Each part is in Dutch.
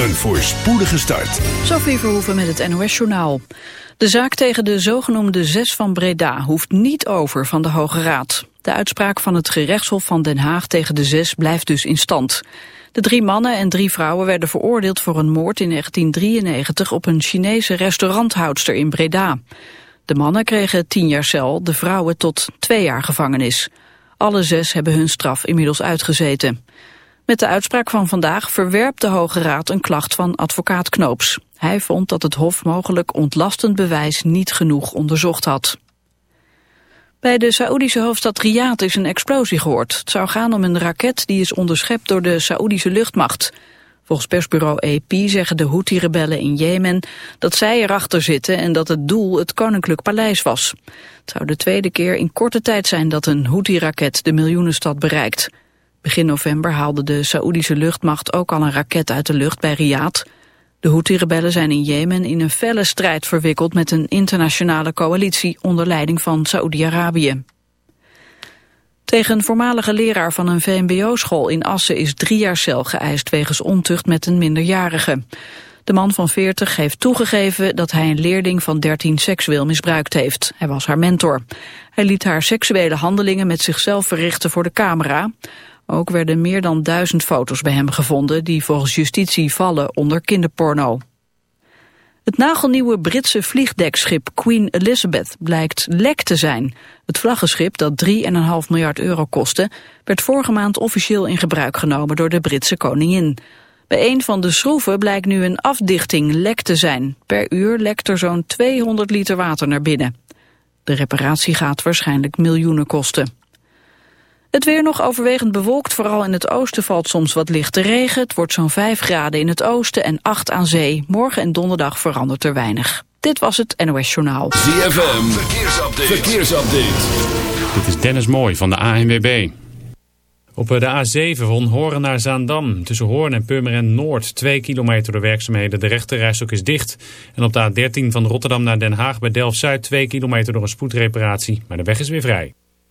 Een voorspoedige start. Sophie Verhoeven met het NOS-journaal. De zaak tegen de zogenoemde zes van Breda hoeft niet over van de Hoge Raad. De uitspraak van het gerechtshof van Den Haag tegen de zes blijft dus in stand. De drie mannen en drie vrouwen werden veroordeeld voor een moord in 1993 op een Chinese restauranthoudster in Breda. De mannen kregen tien jaar cel, de vrouwen tot twee jaar gevangenis. Alle zes hebben hun straf inmiddels uitgezeten. Met de uitspraak van vandaag verwerpt de Hoge Raad een klacht van advocaat Knoops. Hij vond dat het Hof mogelijk ontlastend bewijs niet genoeg onderzocht had. Bij de Saoedische hoofdstad Riyadh is een explosie gehoord. Het zou gaan om een raket die is onderschept door de Saoedische luchtmacht. Volgens persbureau AP zeggen de Houthi-rebellen in Jemen dat zij erachter zitten en dat het doel het Koninklijk Paleis was. Het zou de tweede keer in korte tijd zijn dat een Houthi-raket de miljoenenstad bereikt. Begin november haalde de Saoedische luchtmacht ook al een raket uit de lucht bij Riyadh. De Houthi-rebellen zijn in Jemen in een felle strijd verwikkeld met een internationale coalitie onder leiding van Saoedi-Arabië. Tegen een voormalige leraar van een VMBO-school in Assen is drie jaar cel geëist wegens ontucht met een minderjarige. De man van 40 heeft toegegeven dat hij een leerling van 13 seksueel misbruikt heeft. Hij was haar mentor. Hij liet haar seksuele handelingen met zichzelf verrichten voor de camera. Ook werden meer dan duizend foto's bij hem gevonden... die volgens justitie vallen onder kinderporno. Het nagelnieuwe Britse vliegdekschip Queen Elizabeth blijkt lek te zijn. Het vlaggenschip, dat 3,5 miljard euro kostte... werd vorige maand officieel in gebruik genomen door de Britse koningin. Bij een van de schroeven blijkt nu een afdichting lek te zijn. Per uur lekt er zo'n 200 liter water naar binnen. De reparatie gaat waarschijnlijk miljoenen kosten. Het weer nog overwegend bewolkt, vooral in het oosten valt soms wat lichte regen. Het wordt zo'n 5 graden in het oosten en 8 aan zee. Morgen en donderdag verandert er weinig. Dit was het NOS Journaal. ZFM, verkeersupdate. verkeersupdate. Dit is Dennis Mooij van de ANWB. Op de A7 van Horen naar Zaandam, tussen Hoorn en Purmerend Noord, 2 kilometer door werkzaamheden. De rechterrijstok is dicht. En op de A13 van Rotterdam naar Den Haag bij Delft-Zuid, 2 kilometer door een spoedreparatie. Maar de weg is weer vrij.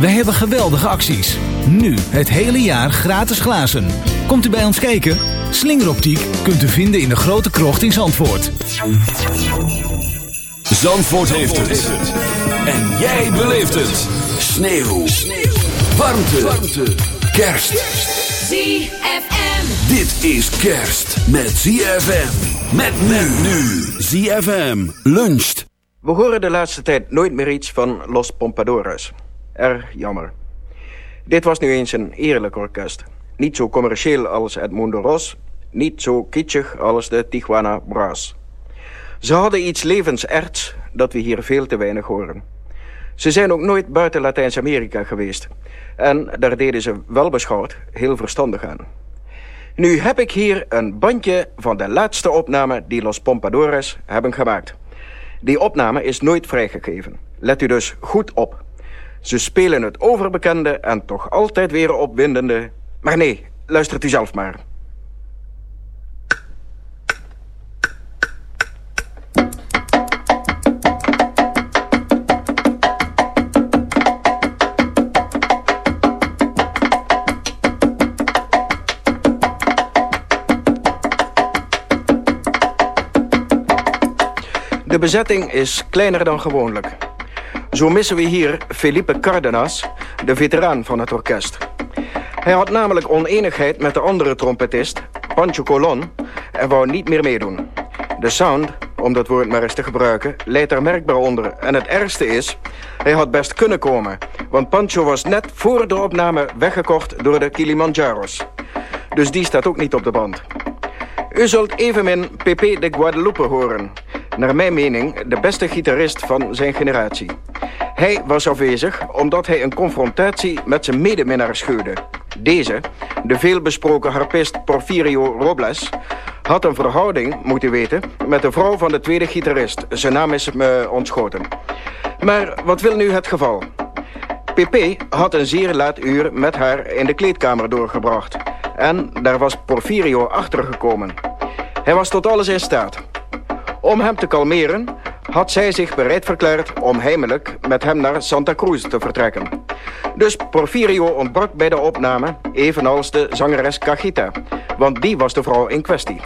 Wij hebben geweldige acties. Nu het hele jaar gratis glazen. Komt u bij ons kijken? Slingeroptiek kunt u vinden in de grote krocht in Zandvoort. Zandvoort heeft het. En jij beleeft het. Sneeuw. Warmte. Warmte. Kerst. ZFM. Dit is kerst met ZFM. Met men nu. ZFM luncht. We horen de laatste tijd nooit meer iets van Los Pompadores. Erg jammer. Dit was nu eens een eerlijk orkest. Niet zo commercieel als Edmundo Ros, niet zo kitschig als de Tijuana Brass. Ze hadden iets levenserts dat we hier veel te weinig horen. Ze zijn ook nooit buiten Latijns-Amerika geweest. En daar deden ze wel beschouwd heel verstandig aan. Nu heb ik hier een bandje van de laatste opname die Los Pompadores hebben gemaakt. Die opname is nooit vrijgegeven. Let u dus goed op. Ze spelen het overbekende en toch altijd weer opwindende. Maar nee, luistert u zelf maar. De bezetting is kleiner dan gewoonlijk. Zo missen we hier Felipe Cardenas, de veteraan van het orkest. Hij had namelijk oneenigheid met de andere trompetist, Pancho Colon, en wou niet meer meedoen. De sound, om dat woord maar eens te gebruiken, leidt er merkbaar onder. En het ergste is, hij had best kunnen komen. Want Pancho was net voor de opname weggekocht door de Kilimanjaro's. Dus die staat ook niet op de band. U zult evenmin Pepe de Guadalupe horen. Naar mijn mening de beste gitarist van zijn generatie. Hij was afwezig omdat hij een confrontatie met zijn medeminnaar scheurde. Deze, de veelbesproken harpist Porfirio Robles... had een verhouding, moet u weten, met de vrouw van de tweede gitarist. Zijn naam is me ontschoten. Maar wat wil nu het geval? PP had een zeer laat uur met haar in de kleedkamer doorgebracht. En daar was Porfirio achtergekomen. Hij was tot alles in staat. Om hem te kalmeren had zij zich bereid verklaard om heimelijk met hem naar Santa Cruz te vertrekken. Dus Porfirio ontbrak bij de opname, evenals de zangeres Cajita, want die was de vrouw in kwestie.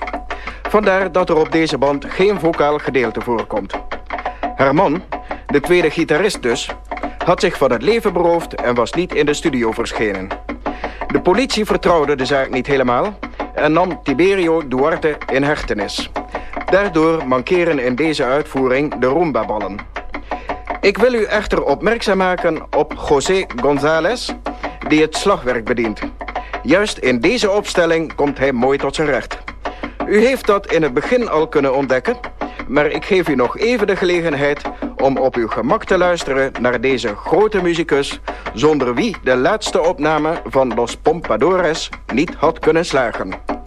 Vandaar dat er op deze band geen vocaal gedeelte voorkomt. Haar man, de tweede gitarist dus, had zich van het leven beroofd en was niet in de studio verschenen. De politie vertrouwde de zaak niet helemaal en nam Tiberio Duarte in hechtenis. Daardoor mankeren in deze uitvoering de Roomba-ballen. Ik wil u echter opmerkzaam maken op José González, die het slagwerk bedient. Juist in deze opstelling komt hij mooi tot zijn recht. U heeft dat in het begin al kunnen ontdekken, maar ik geef u nog even de gelegenheid om op uw gemak te luisteren naar deze grote muzikus, zonder wie de laatste opname van Los Pompadores niet had kunnen slagen.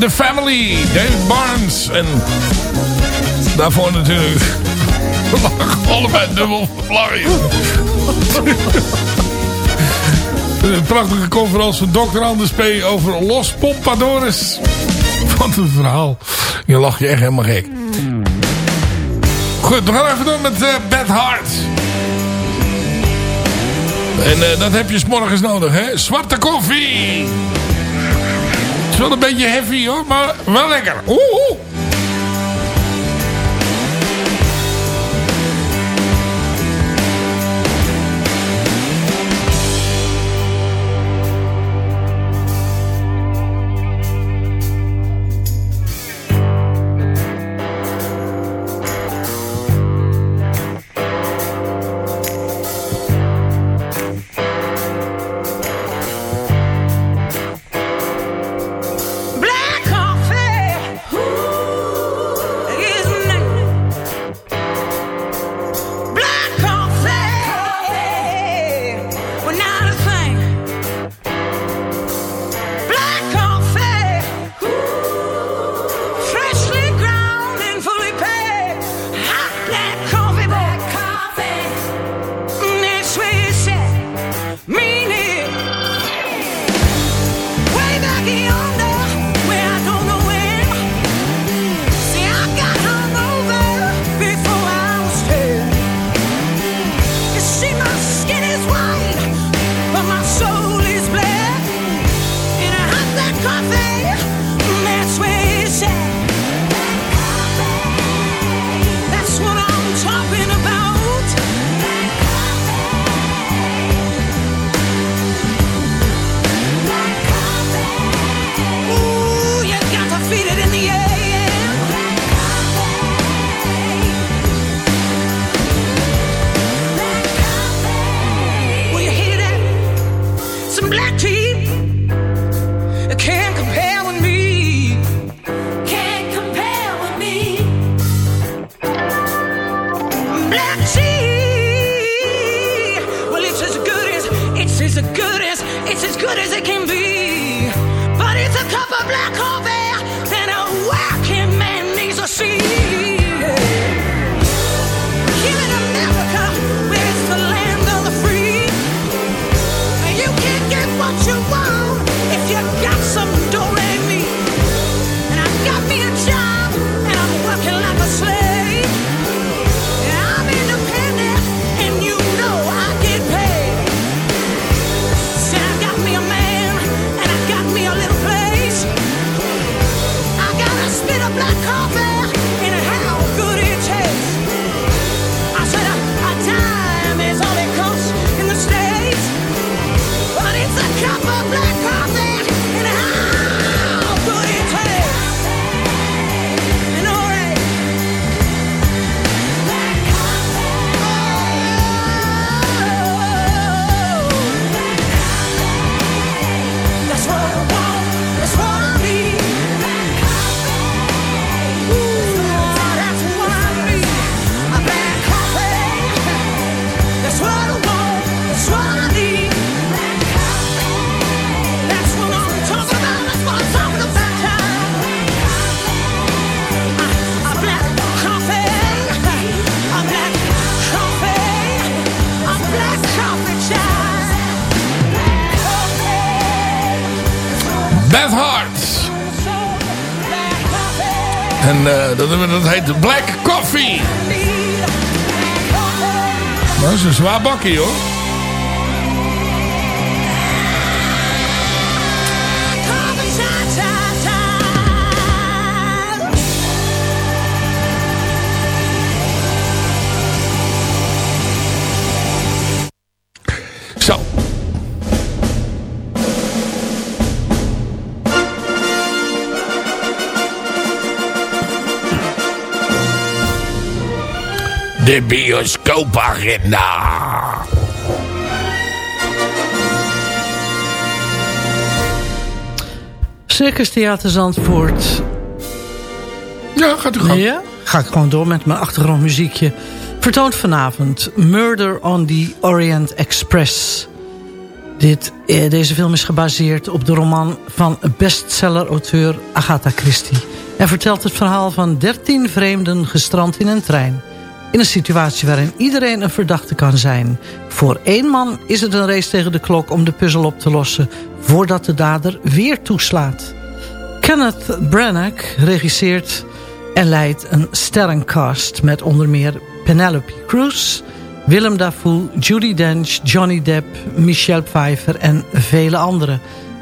De Family, Dave Barnes. En daarvoor natuurlijk... allebei dubbel lachen. Een prachtige conferentie van Dr. Anders P. over Los Pompadores. Wat een verhaal. Je lacht je echt helemaal gek. Goed, we gaan even door met eh, uh, Bad En eh, dat heb je s morgens nodig, hè? Zwarte koffie! wel een beetje heavy hoor, maar wel lekker. black tea. En uh, dat, dat heet Black Coffee. Dat is een zwaar bakkie hoor. de bioscoopagenda. Circus Theater Zandvoort. Ja, gaat u gaan. Ja, ga ik gewoon door met mijn achtergrondmuziekje. Vertoont vanavond Murder on the Orient Express. Dit, eh, deze film is gebaseerd op de roman van bestseller-auteur Agatha Christie. En vertelt het verhaal van 13 vreemden gestrand in een trein. In een situatie waarin iedereen een verdachte kan zijn. Voor één man is het een race tegen de klok om de puzzel op te lossen... voordat de dader weer toeslaat. Kenneth Branagh regisseert en leidt een sterrencast... met onder meer Penelope Cruz, Willem Dafoe, Judy Dench, Johnny Depp... Michelle Pfeiffer en vele anderen.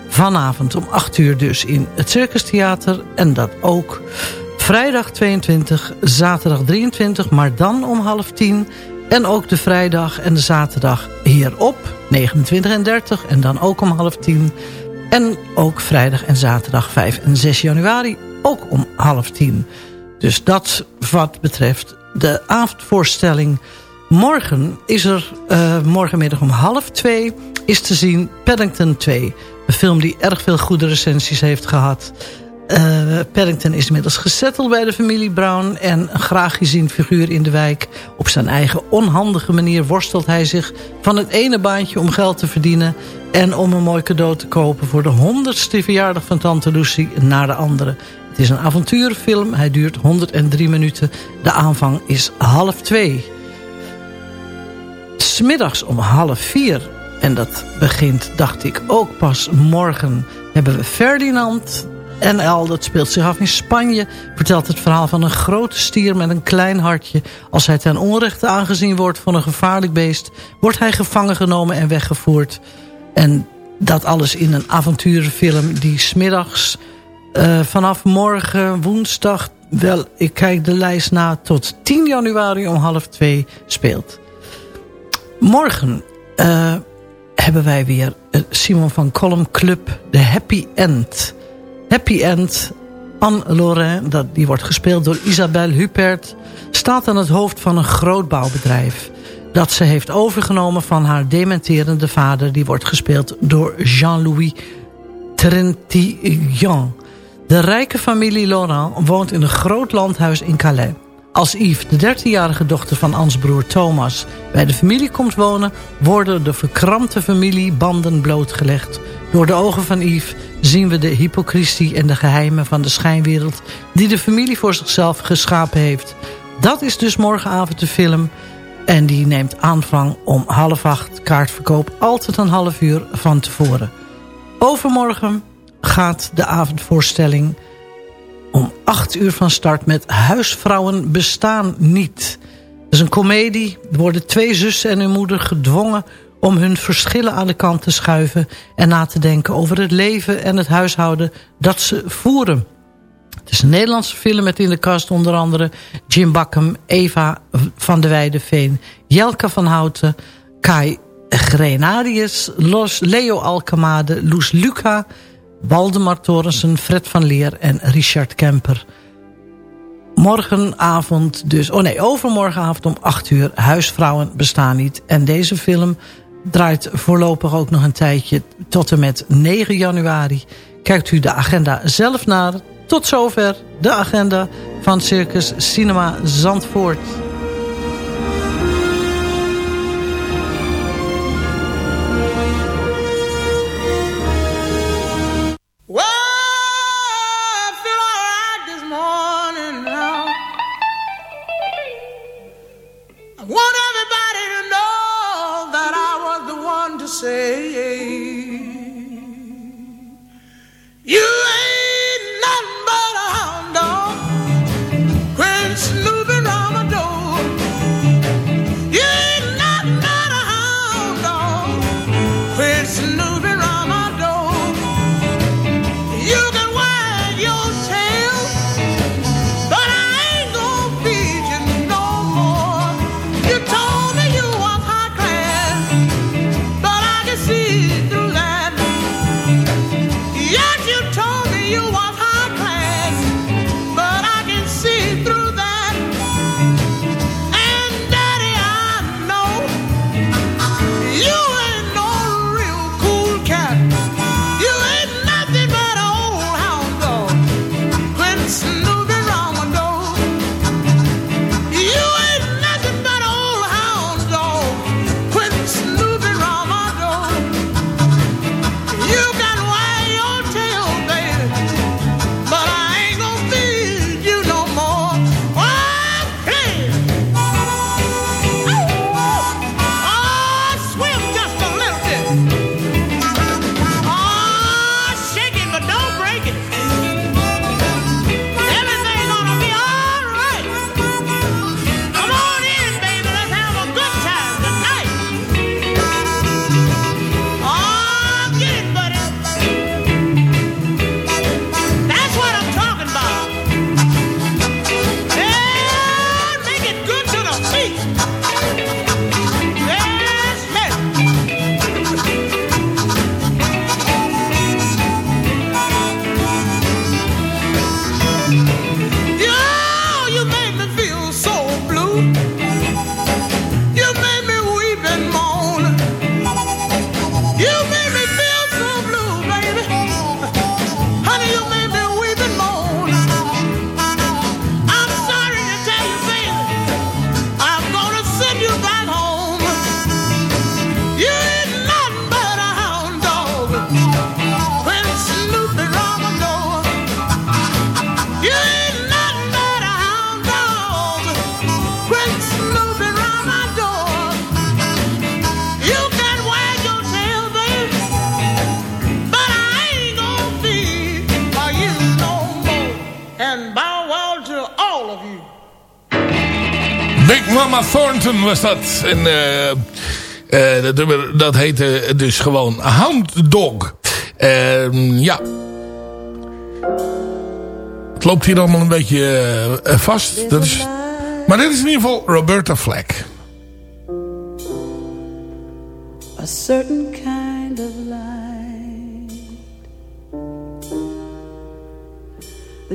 Vanavond om 8 uur dus in het Circus Theater en dat ook vrijdag 22, zaterdag 23, maar dan om half 10. En ook de vrijdag en de zaterdag hierop, 29 en 30 en dan ook om half 10. En ook vrijdag en zaterdag 5 en 6 januari ook om half 10. Dus dat wat betreft de avondvoorstelling. Morgen is er, uh, morgenmiddag om half 2, is te zien Paddington 2. Een film die erg veel goede recensies heeft gehad. Uh, Paddington is inmiddels gezetteld bij de familie Brown... en een graag gezien figuur in de wijk. Op zijn eigen onhandige manier worstelt hij zich van het ene baantje om geld te verdienen... en om een mooi cadeau te kopen voor de honderdste verjaardag van Tante Lucy naar de andere. Het is een avonturenfilm, hij duurt 103 minuten. De aanvang is half twee. Smiddags om half vier, en dat begint, dacht ik, ook pas morgen... hebben we Ferdinand NL, dat speelt zich af in Spanje, vertelt het verhaal van een grote stier met een klein hartje. Als hij ten onrechte aangezien wordt voor een gevaarlijk beest, wordt hij gevangen genomen en weggevoerd. En dat alles in een avonturenfilm die smiddags uh, vanaf morgen woensdag, wel ik kijk de lijst na, tot 10 januari om half twee speelt. Morgen uh, hebben wij weer Simon van Kolm Club, de Happy End... Happy End, Anne Lorrain, die wordt gespeeld door Isabelle Huppert... staat aan het hoofd van een groot bouwbedrijf... dat ze heeft overgenomen van haar dementerende vader... die wordt gespeeld door Jean-Louis Trentillon. De rijke familie Laurent woont in een groot landhuis in Calais. Als Yves, de 13-jarige dochter van Ans broer Thomas, bij de familie komt wonen... worden de verkrampte familiebanden blootgelegd. Door de ogen van Yves zien we de hypocrisie en de geheimen van de schijnwereld... die de familie voor zichzelf geschapen heeft. Dat is dus morgenavond de film... En die neemt aanvang om half acht. Kaartverkoop altijd een half uur van tevoren. Overmorgen gaat de avondvoorstelling om acht uur van start met Huisvrouwen bestaan niet. Het is een komedie. Er worden twee zussen en hun moeder gedwongen om hun verschillen aan de kant te schuiven... en na te denken over het leven en het huishouden dat ze voeren. Het is een Nederlandse film met in de kast onder andere... Jim Bakkum, Eva van de Weideveen, Jelka van Houten... Kai Grenadius, Los, Leo Alkemade, Loes Luca... Waldemar Torensen, Fred van Leer en Richard Kemper. Morgenavond dus, oh nee, overmorgenavond om 8 uur... Huisvrouwen bestaan niet. En deze film draait voorlopig ook nog een tijdje tot en met 9 januari. Kijkt u de agenda zelf naar. Tot zover de agenda van Circus Cinema Zandvoort. I can Nou, to all of you. Big Mama Thornton was dat. En eh, eh, dat dat heette dus gewoon Hound Dog. Ehm, ja. Het loopt hier allemaal een beetje eh, vast. Dat is, maar dit is in ieder geval Roberta Flack. A certain kind of light. The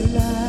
alive.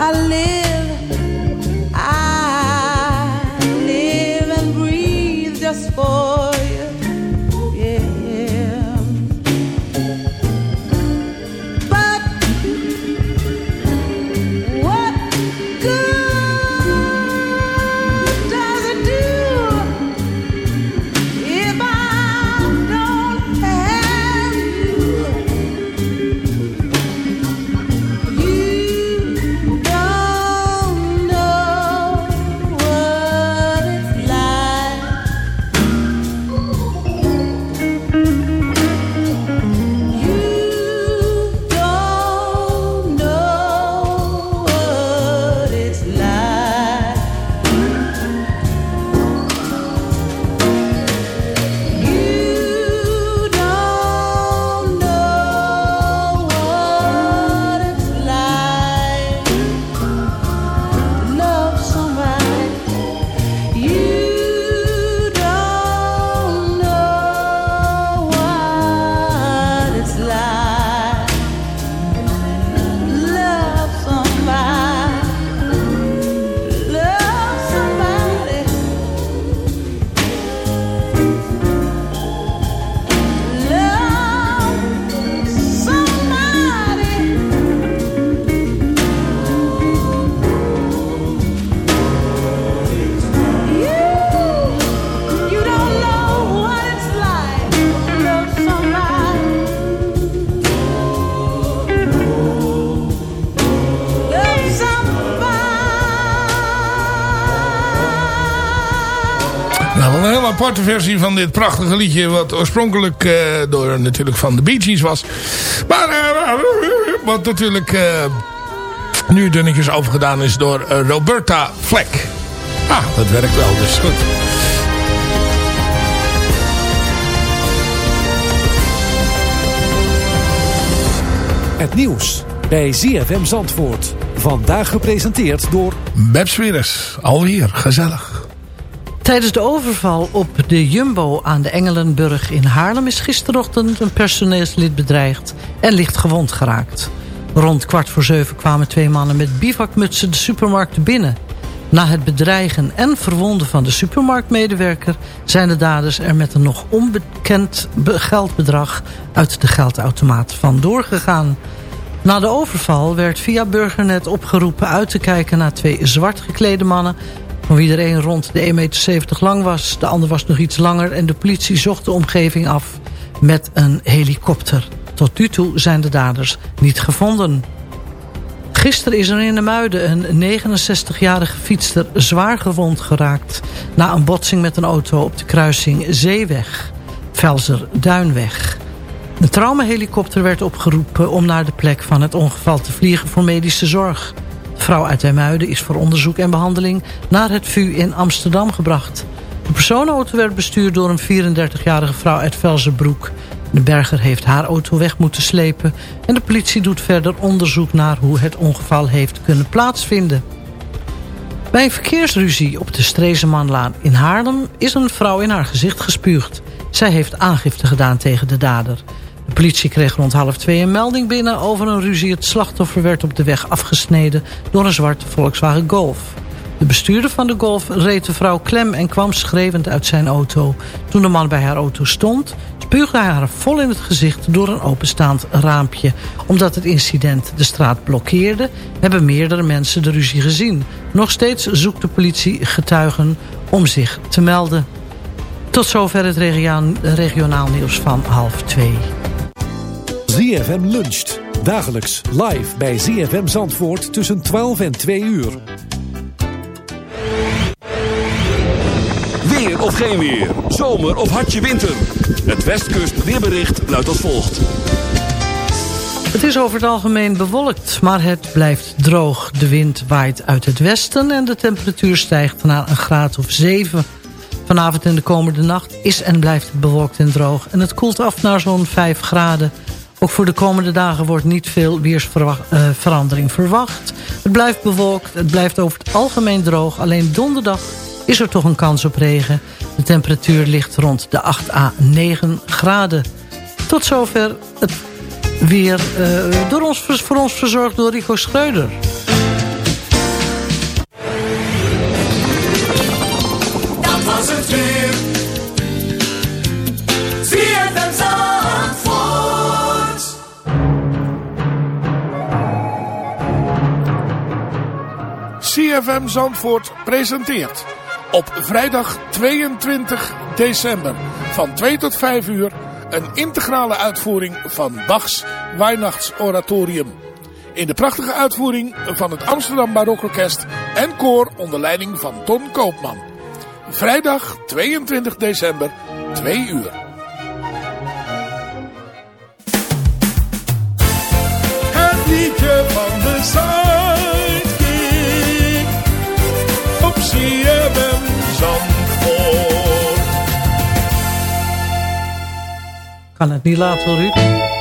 I live. Aparte versie van dit prachtige liedje. Wat oorspronkelijk eh, door natuurlijk van de Bee Gees was. Maar eh, wat natuurlijk eh, nu dunnetjes overgedaan is door Roberta Fleck. Ah, dat werkt wel, dus goed. Het nieuws bij ZFM Zandvoort. Vandaag gepresenteerd door... Beb Sweres, alweer gezellig. Tijdens de overval op de Jumbo aan de Engelenburg in Haarlem... is gisterochtend een personeelslid bedreigd en licht gewond geraakt. Rond kwart voor zeven kwamen twee mannen met bivakmutsen de supermarkt binnen. Na het bedreigen en verwonden van de supermarktmedewerker... zijn de daders er met een nog onbekend be- geldbedrag... uit de geldautomaat vandoor gegaan. Na de overval werd via Burgernet opgeroepen uit te kijken... naar twee zwart geklede mannen... van wie er een rond de 1,70 meter lang was. De ander was nog iets langer en de politie zocht de omgeving af met een helikopter. Tot nu toe zijn de daders niet gevonden. Gisteren is er in de Muiden een 69-jarige fietster zwaar gewond geraakt... na een botsing met een auto op de kruising Zeeweg, Velzer-Duinweg. Een traumahelikopter werd opgeroepen om naar de plek van het ongeval te vliegen voor medische zorg. Vrouw uit IJmuiden is voor onderzoek en behandeling naar het VU in Amsterdam gebracht. De personenauto werd bestuurd door een 34-jarige vrouw uit Velzerbroek. De berger heeft haar auto weg moeten slepen... en de politie doet verder onderzoek naar hoe het ongeval heeft kunnen plaatsvinden. Bij een verkeersruzie op de Strezemanlaan in Haarlem... is een vrouw in haar gezicht gespuugd. Zij heeft aangifte gedaan tegen de dader. Politie kreeg rond half twee een melding binnen over een ruzie. Het slachtoffer werd op de weg afgesneden door een zwarte Volkswagen Golf. De bestuurder van de Golf reed de vrouw klem en kwam schreeuwend uit zijn auto. Toen de man bij haar auto stond, spuugde hij haar vol in het gezicht door een openstaand raampje. Omdat het incident de straat blokkeerde, hebben meerdere mensen de ruzie gezien. Nog steeds zoekt de politie getuigen om zich te melden. Tot zover het regionaal nieuws van half twee. ZFM luncht. Dagelijks live bij ZFM Zandvoort tussen 12 en 2 uur. Weer of geen weer. Zomer of hartje winter. Het Westkust weerbericht luidt als volgt. Het is over het algemeen bewolkt, maar het blijft droog. De wind waait uit het westen en de temperatuur stijgt naar een graad of 7. Vanavond en de komende nacht is en blijft het bewolkt en droog. En het koelt af naar zo'n 5 graden. Ook voor de komende dagen wordt niet veel weersverandering verwacht. Het blijft bewolkt, het blijft over het algemeen droog. Alleen donderdag is er toch een kans op regen. De temperatuur ligt rond de 8 à 9 graden. Tot zover het weer uh, door ons, voor ons verzorgd door Rico Schreuder. Dat was het weer. CFM Zandvoort presenteert op vrijdag 22 december van 2 tot 5 uur een integrale uitvoering van Bachs Weihnachtsoratorium. In de prachtige uitvoering van het Amsterdam Barokorkest en koor onder leiding van Ton Koopman. Vrijdag 22 december, 2 uur. Op CFM Zandvoort. Kan het niet laten, Ruud?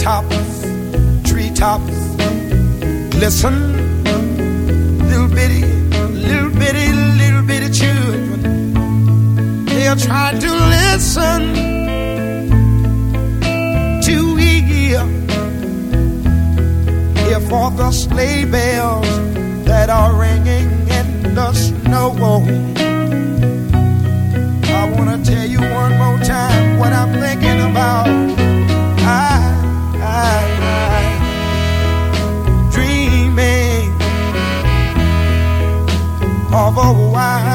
The treetops, glisten. Little bitty, little bitty, little bitty children. They're trying to listen to hear, hear for the sleigh bells that are ringing in the snow. I wanna tell you one more time what I'm thinking about. A white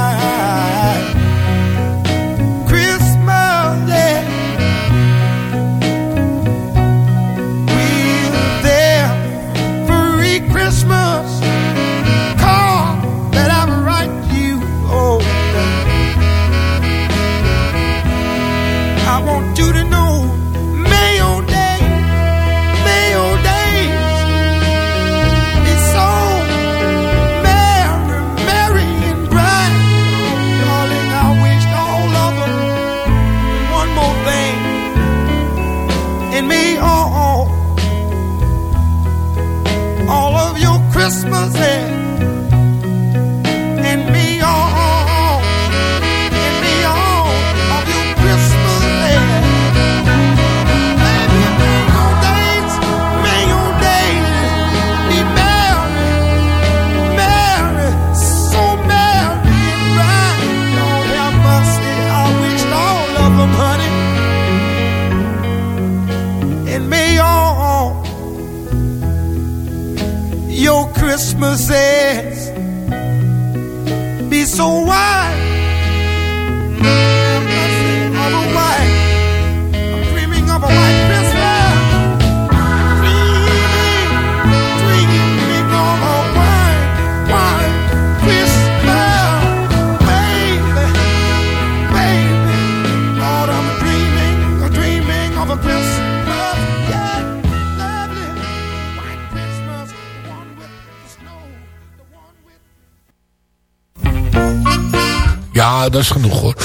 dat is genoeg hoor.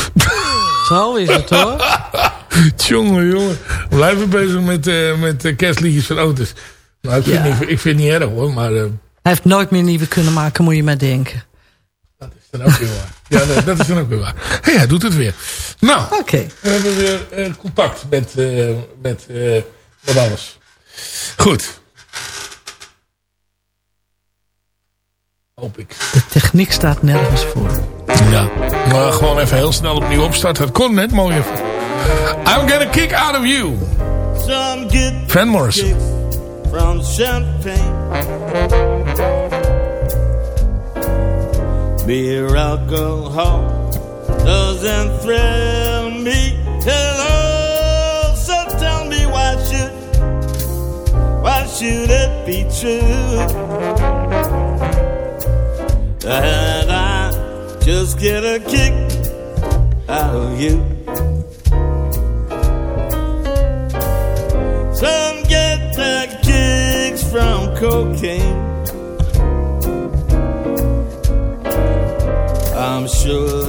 Zo is het hoor. Tjonge, jongen. We blijven bezig met, eh, met eh, kerstliedjes van auto's. Nou, ik, vind, Ja. niet, ik vind het niet erg hoor, maar eh, Hij heeft nooit meer nieuwe kunnen maken, moet je maar denken. dat is dan ook weer waar. Ja, dat, dat is dan ook weer waar. Hé, hij doet het weer. Nou, Oké. we hebben weer eh, contact met, met, met alles. Goed. Hoop ik. De techniek staat nergens voor. Ja. Maar gewoon even heel snel opnieuw opstarten. Het kon net mooi even. I'm gonna kick out of you. Some get Van Morrison. from champagne. Beer alcohol doesn't thrill me. Hello, so tell me why should why should it be true I just get a kick out of you? Some get their kicks from cocaine. I'm sure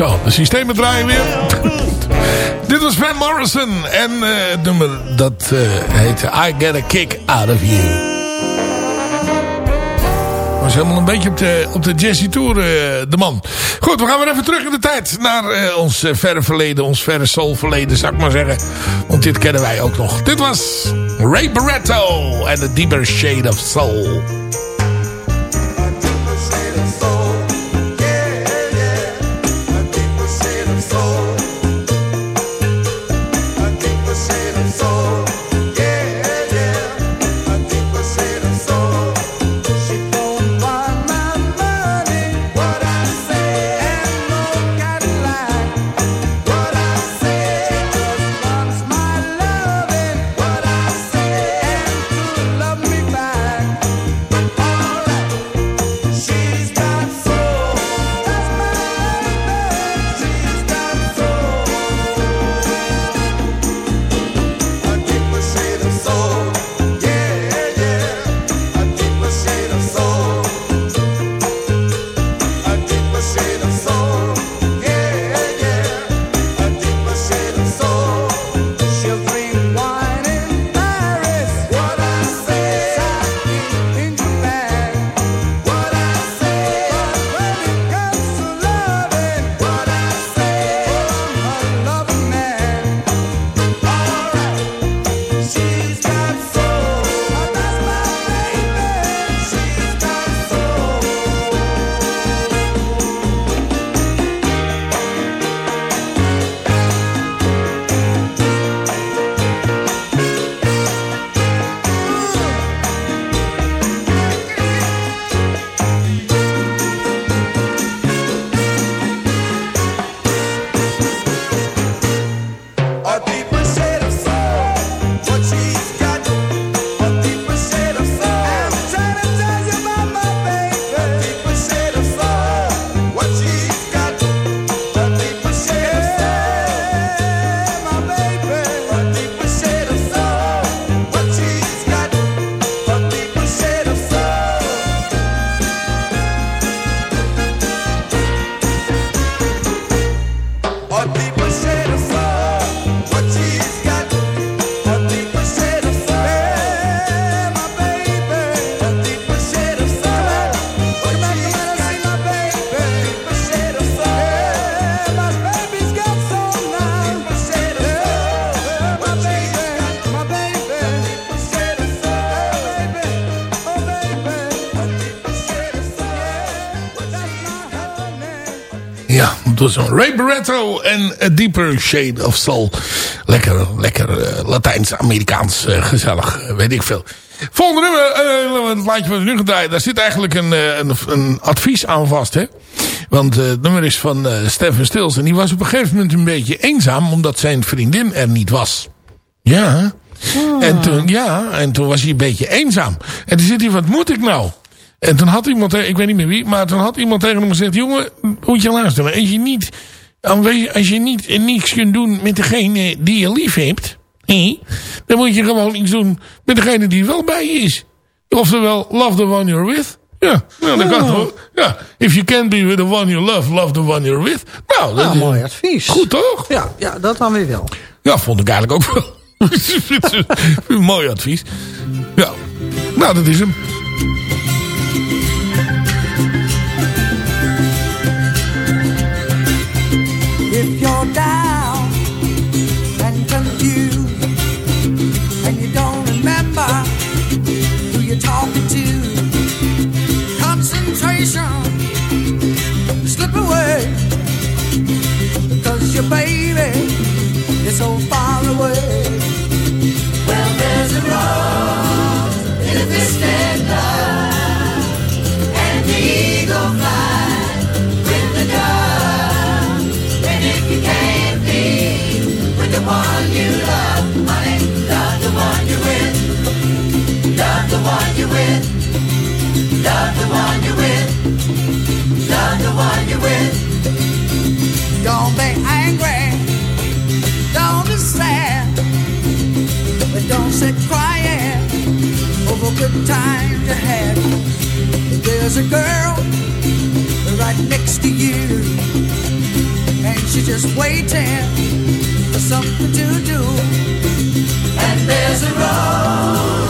Zo, de systemen draaien weer. Dit was Van Morrison. En het nummer dat eh heette I Get a Kick Out of You. Was helemaal een beetje op de, op de Jazzy Tour, eh, de man. Goed, we gaan weer even terug in de tijd. Naar ons verre verleden, ons verre soul verleden, zou ik maar zeggen. Want dit kennen wij ook nog. Dit was Ray Barretto en The Deeper Shade of Soul. Een Ray Barretto en A Deeper Shade of Soul. Lekker, lekker eh, Latijns-Amerikaans eh, gezellig, eh, weet ik veel. Volgende nummer, het laatje wat we nu gedraaid, daar zit eigenlijk een, een, een advies aan vast. Hè? Want het nummer is van Stephen Stills en die was op een gegeven moment een beetje eenzaam omdat zijn vriendin er niet was. Ja, en, toen, ja en toen was hij een beetje eenzaam. En toen zit hij, wat moet ik nou? En toen had iemand, ik weet niet meer wie, maar toen had iemand tegen hem gezegd... jongen, moet je luisteren, als je niet, als je niet niks kunt doen met degene die je lief hebt... Dan moet je gewoon iets doen met degene die wel bij je is. Oftewel, love the one you're with. Ja, nou, dat kan toch? Ja, if you can't be with the one you love, love the one you're with. Nou, dat Nou, is mooi advies. goed toch? Ja, ja, dat dan weer wel. Ja, vond ik eigenlijk ook wel. mooi advies. Ja, nou, dat is hem. the one you're with. Love the one you're with. Love the one you're with. Don't be angry. Don't be sad. But don't sit crying over good times you had. There's a girl right next to you. And she's just waiting for something to do. And there's a road.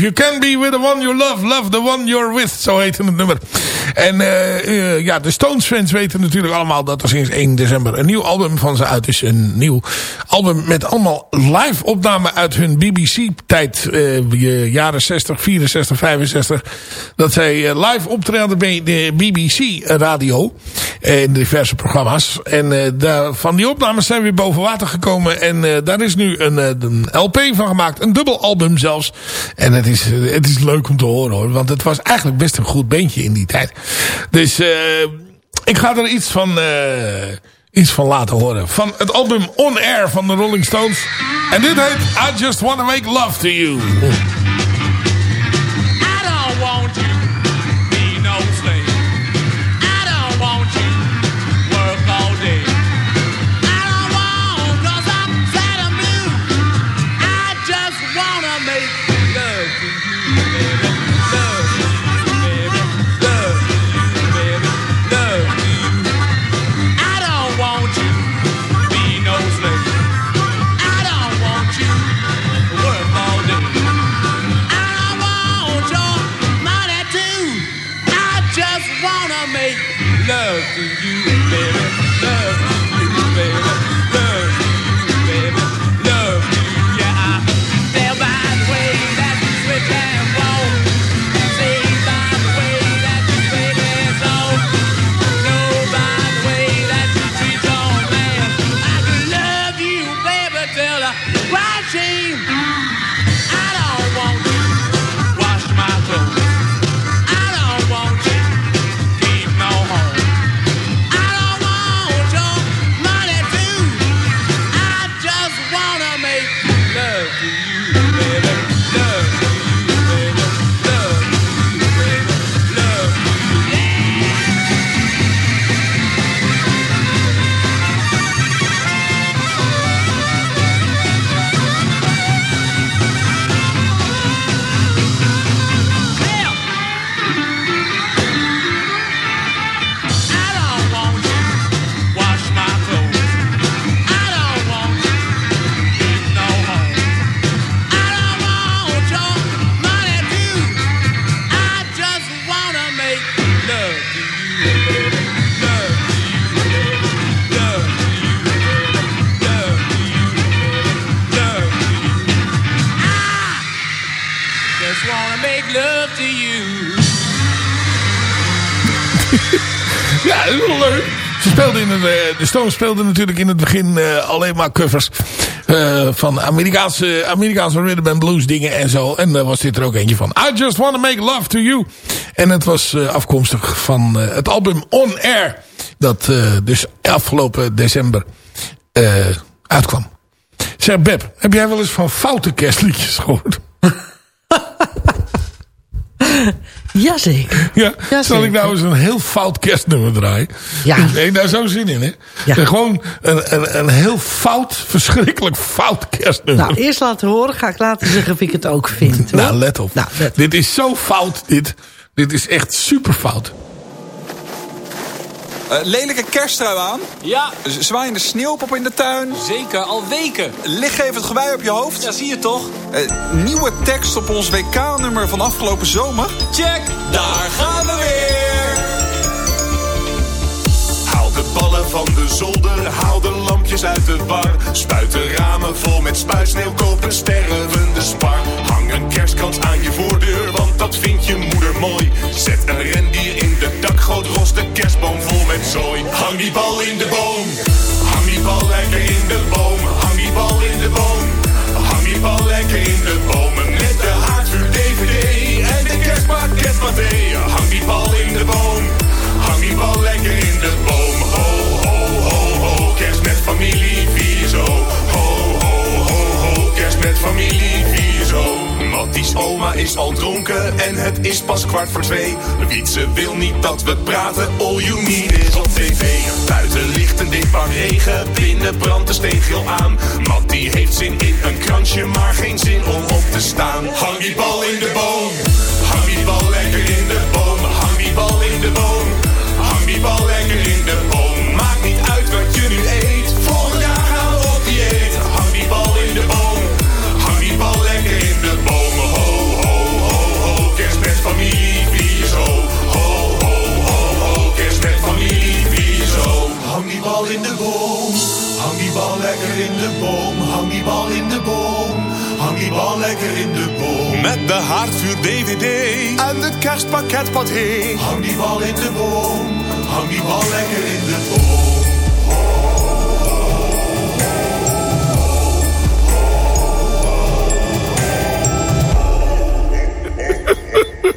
You can be with the one you love, love the one you're with. Zo heette het nummer. En eh, eh, ja, de Stones fans weten natuurlijk allemaal dat er sinds 1 december een nieuw album van ze uit is. Een nieuw album met allemaal live opnamen uit hun BBC-tijd. Eh, jaren 60, 64, 65. Dat zij live optreden bij de BBC-radio. Eh, in diverse programma's. En eh, daar, van die opnames zijn we weer boven water gekomen. En eh, daar is nu een, LP van gemaakt. Een dubbel album zelfs. En het is, het is leuk om te horen hoor. Want het was eigenlijk best een goed beentje in die tijd. Dus ik ga er iets van iets van laten horen. Van het album On Air van de Rolling Stones. En dit heet I Just Wanna Make Love To You. Eh, de Stones speelden natuurlijk in het begin eh, alleen maar covers. Eh, van Amerikaanse, Amerikaanse rhythm and blues dingen en zo. En daar was dit er ook eentje van. I Just want to Make Love To You. En het was afkomstig van het album On Air. Dat dus afgelopen december uitkwam. Zeg Beb, heb jij wel eens van foute kerstliedjes gehoord? Jazeker. Ja, zal ik nou eens een heel fout kerstnummer draaien? Ja. Ik heb daar zo zin in, hè? Ja. Gewoon een, een, een heel fout, verschrikkelijk fout kerstnummer. Nou, eerst laten horen. Ga ik later zeggen of ik het ook vind. hoor. Nou, let op. Nou, let op. Dit is zo fout, dit. Dit is echt super fout. Eh, lelijke kersttrui aan? Ja. Z- Zwaaiende sneeuwpop in de tuin? Zeker, al weken. Lichtgevend gewei op je hoofd? Ja, zie je toch? Eh, nieuwe tekst op ons WK-nummer van afgelopen zomer? Check, daar gaan we weer. Haal de ballen van de zolder, haal de lampjes uit de bar. Spuit de ramen vol met spuitsneeuw, koop een stervende spar. Hang een kerstkans aan je voordeur, want dat vindt je moeder mooi. Zet een rendier in de dakgoot, rost de kerstboom vol met zooi. Hang die bal in de boom, hang die bal lekker in de boom. Hang die bal in de boom, hang die bal lekker in de bomen. Met de haardvuur DVD en de kerstpakketmaté. Hang die bal in de boom. Hang die bal lekker in de boom. Ho, ho, ho, ho. Kerst met familie, vier zo. Ho, ho, ho, ho. Kerst met familie, vier zo. Matties oma is al dronken en het is pas kwart voor twee. Wietse wil niet dat we praten, all you need is op tv. Buiten ligt een dik pak regen, binnen brandt de steegeel aan. Mattie heeft zin in een kransje, maar geen zin om op te staan. Hang die bal in de boom, lekker in de boom. Met de haardvuur DVD en het kerstpakket paté. Hang die bal in de boom, hang die bal lekker in de boom.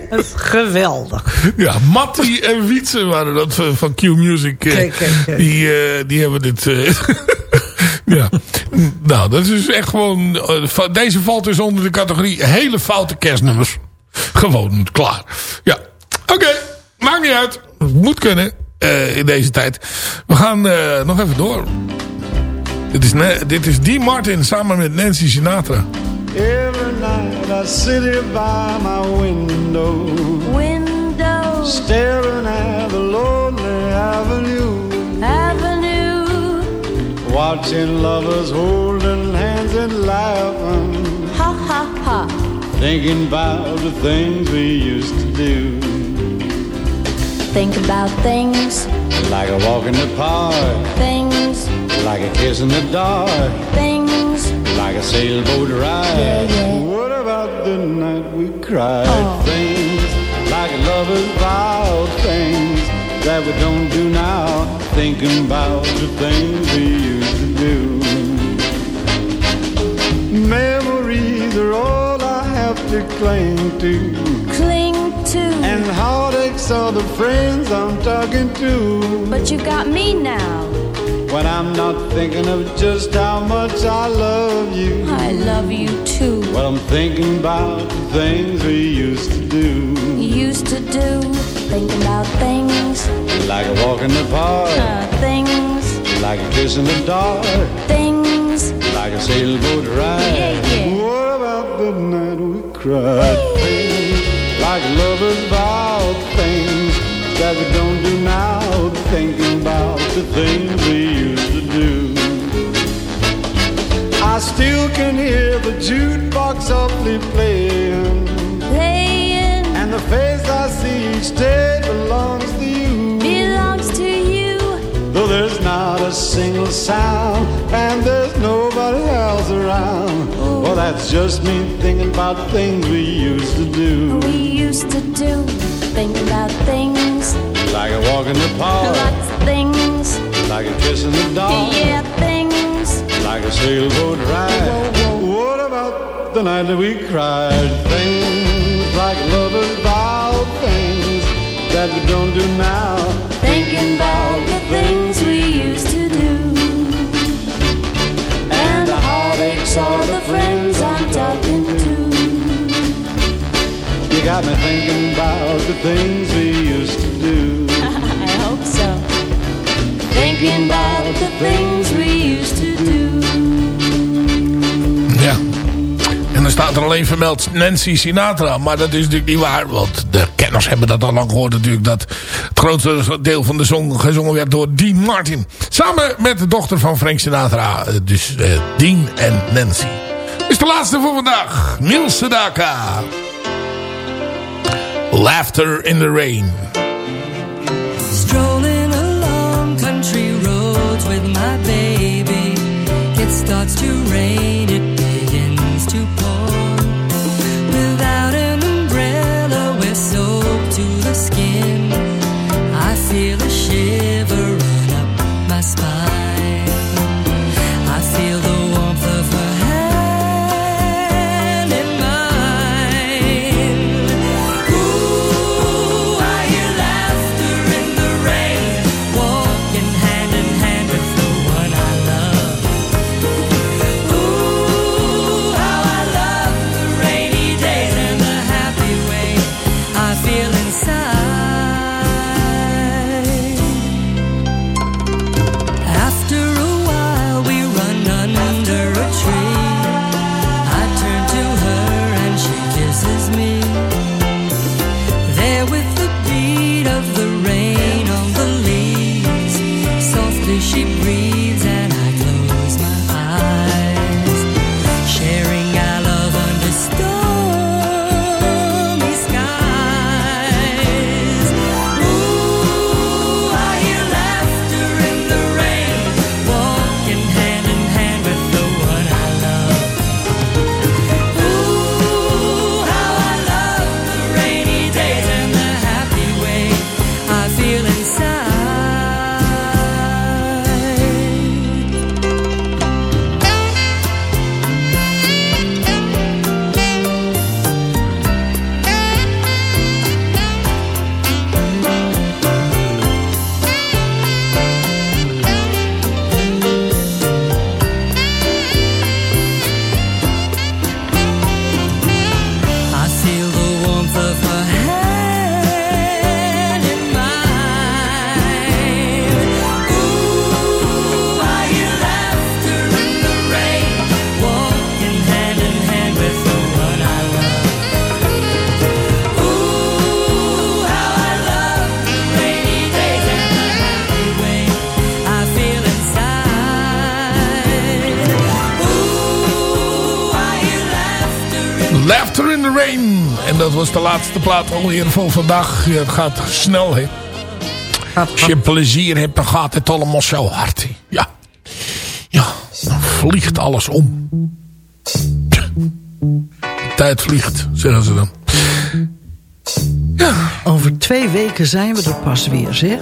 Dat is geweldig. Ja, Mattie en Wietse waren dat van van Q Music. eh, Kijk, kijk, kijk. Die, eh, die hebben dit... eh, ja. Nou, dat is echt gewoon... eh, deze valt dus onder de categorie hele foute kerstnummers. Gewoon, klaar. Ja, oké. Maakt niet uit. Moet kunnen eh, in deze tijd. We gaan eh, nog even door. Dit is, dit is Dean Martin samen met Nancy Sinatra. Every night I sit here by my window. Window. Staring at the lonely. Avenue. Watching lovers holding hands and laughing. Ha ha ha. Thinking about the things we used to do. Think about things, Like a walk in the park. things, Like a kiss in the dark. things. Like a sailboat ride. Yeah, yeah. What about the night we cried? Oh. Things like a lovers vow. Things that we don't do now. Thinking about the things we used to cling to. Cling to. And heartaches are the friends I'm talking to. But you got me now. When I'm not thinking of just how much I love you. I love you too. Well, I'm thinking about the things we used to do. Used to do. Thinking about things, Like a walk in the park. uh, things, Like a kiss in the dark. things. Like a sailboat ride. Yeah, yeah. The night we cried? Things like lovers vow. Things that we don't do now. Thinking about the things we used to do. I still can hear the jukebox softly playing. Playing And the face I see each day belongs to There's not a single sound and there's nobody else around. Well, that's just me thinking about things we used to do. We used to do. Think about things, Like a walk in the park, lots of things. like a kiss in the dark, Yeah, things. like a sailboat ride. What about the night that we cried? Things like lovers vow, things that we don't do now. Thinking about are the friends I'm talking to. You got me thinking about the things we used to do. I hope so. Thinking about the things we used to dan staat er alleen vermeld Nancy Sinatra. Maar dat is natuurlijk niet waar. Want de kenners hebben dat al lang gehoord natuurlijk. Dat het grootste deel van de song gezongen werd door Dean Martin. Samen met de dochter van Frank Sinatra. Eh, Dus eh, Dean en Nancy. Is de laatste voor vandaag. Niels Sedaka. Laughter in the Rain. Strolling along country roads with my baby. It starts to rain, Softly she breathes de laatste plaat alweer van vandaag. Het gaat snel, hè. Als je plezier hebt, dan gaat het allemaal zo hard. Ja. Ja, dan vliegt alles om. Tijd vliegt, zeggen ze dan. Over twee weken zijn we er pas weer, zeg.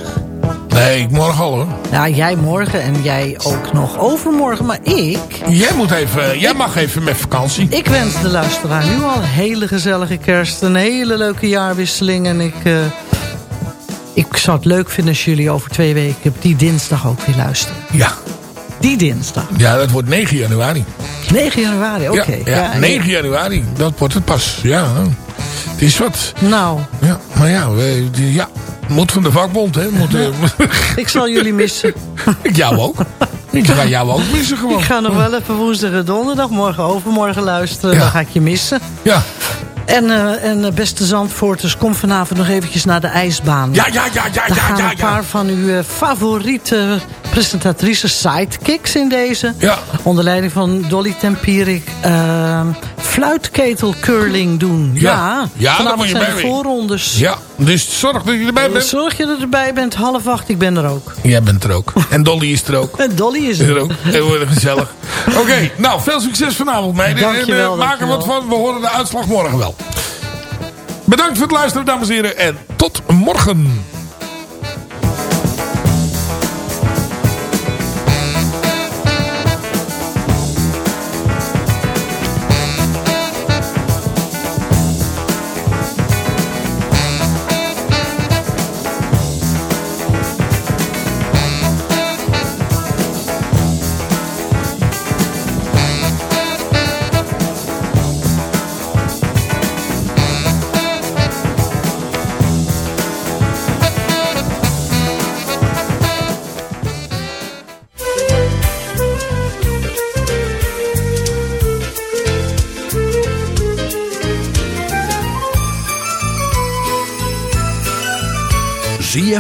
Nee, ik morgen al hoor. Ja, jij morgen en jij ook nog overmorgen. Maar ik... Jij, moet even, jij mag even met vakantie. Ik wens de luisteraar nu al een hele gezellige kerst. Een hele leuke jaarwisseling. En ik, eh, ik zou het leuk vinden als jullie over twee weken... op die dinsdag ook weer luisteren. Ja. Die dinsdag. Ja, dat wordt 9 januari. 9 januari, oké. Ja, ja, 9 januari, dat wordt het pas. Ja, het is wat. Nou. Ja, maar ja, we, ja, moet van de vakbond, hè. Moet, eh, Ik zal jullie missen. ik jou ook. Ik ga jou ook missen gewoon. Ik ga nog wel even woensdag en donderdag, morgen overmorgen luisteren. Ja. Dan ga ik je missen. Ja. En, eh, en eh, beste Zandvoorters, kom vanavond nog eventjes naar de ijsbaan. Ja, ja, ja, ja, Daar ja, gaan ja, een paar van uw favoriete presentatrices sidekicks in deze. Ja. Onder leiding van Dolly Tempierik. eh, fluitketel curling doen. Ja. Ja, Ja, vanavond moet je zijn bij de wezen. voorrondes. Ja, dus zorg dat je erbij bent. Zorg je dat je erbij bent, half acht, ik ben er ook. Jij bent er ook. En Dolly is er ook. En Dolly is Is er ook. Heel erg gezellig. Oké, nou, veel succes vanavond, meiden. Dankjewel, En, eh, maak er wat dankjewel. van. We horen de uitslag morgen wel. Bedankt voor het luisteren, dames en heren. En tot morgen.